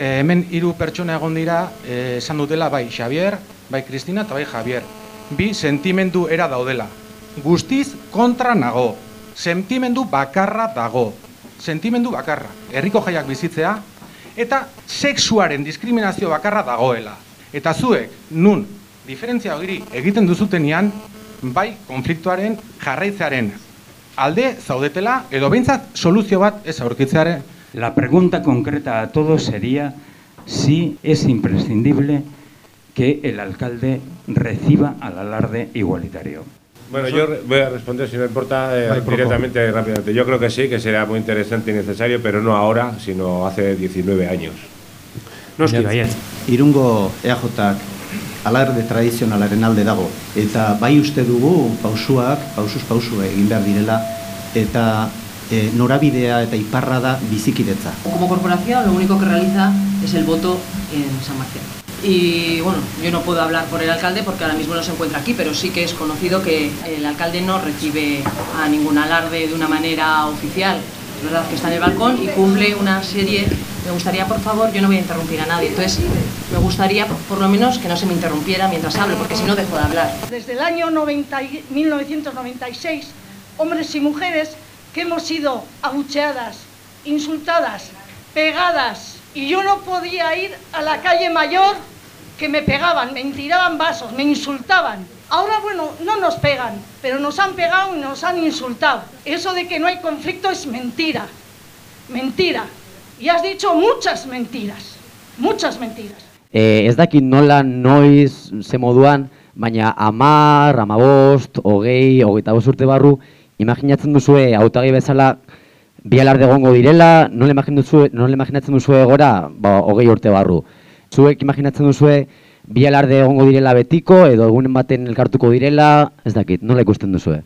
eh, hemen hiru pertsona egon dira, eh, esan dutela bai Xavier, bai Kristina eta bai Javier. Bi sentimendu era daudela. Guztiz kontra nago. Sentimendu bakarra dago. Sentimendu bakarra. Herriko jaiak bizitzea eta sexuaren diskriminazio bakarra dagoela. Eta zuek, nun, diferentzia hori egiten duzutenean, bai konfliktuaren jarraitzearen alde zaudetela edo behintzat soluzio bat ez aurkitzearen La pregunta concreta a todos sería si es imprescindible que el alcalde reciba al alarde igualitario. Bueno, yo voy a responder, si no importa, eh, directamente y rápidamente. Yo creo que sí, que será muy interesante y necesario, pero no ahora, sino hace 19 años. Noski baiet. Irungo EAJak alarde tradizionalaren alde dago. Eta bai uste dugu pausuak, pausuz pausu egin behar direla, eta e, norabidea eta iparra da bizikidetza. Como corporación lo único que realiza es el voto en San Marcial. Y bueno, yo no puedo hablar por el alcalde porque ahora mismo no se encuentra aquí, pero sí que es conocido que el alcalde no recibe a ningún alarde de una manera oficial. Es verdad que está en el balcón y cumple una serie. Me gustaría, por favor, yo no voy a interrumpir a nadie, entonces me gustaría por lo menos que no se me interrumpiera mientras hablo, porque si no dejo de hablar. desde el año 90 y- 1996, hombres y mujeres que hemos sido abucheadas, insultadas, pegadas, y yo no podía ir a la calle mayor que me pegaban, me tiraban vasos, me insultaban. Ahora, bueno, no nos pegan, pero nos han pegado y nos han insultado. Eso de que no hay conflicto es mentira, mentira. Y has dicho muchas mentiras, muchas mentiras. E, ez dakit nola, noiz, ze moduan, baina amar, amabost, hogei, hogeita bost urte barru, imaginatzen duzue hautagi bezala bi alarde egongo direla, nola, imagin duzue, nola imaginatzen duzue gora, ba, hogei urte barru. Zuek imaginatzen duzue bi alarde egongo direla betiko, edo egunen baten elkartuko direla, ez dakit, nola ikusten duzue?